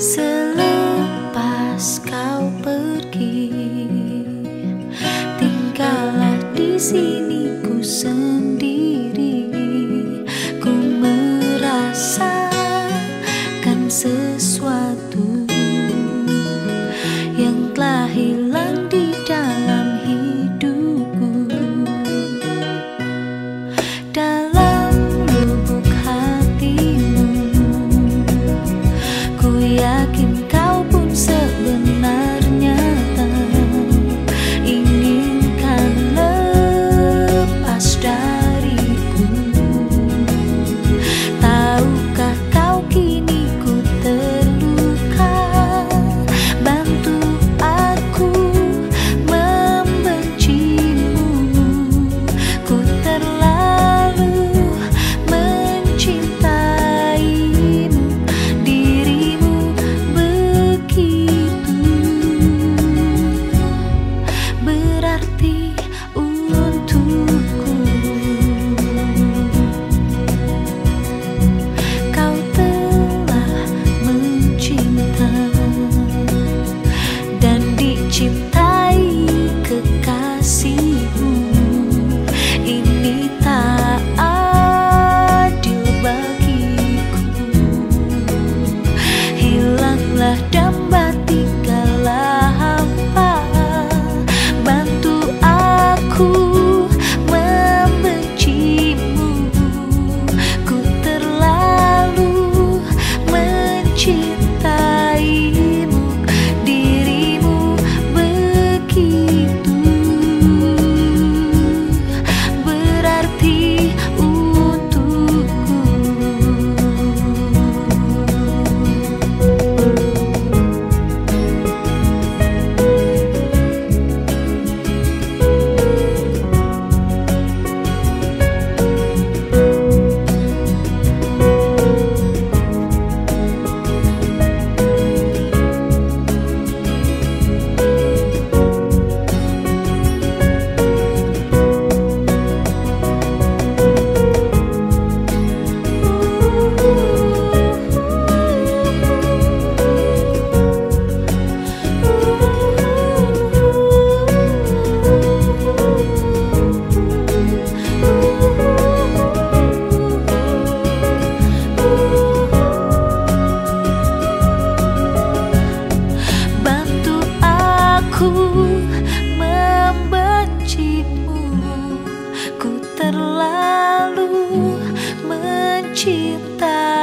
selepas kau pergi tinggallah di sini ku sendiri terlalu mencintai.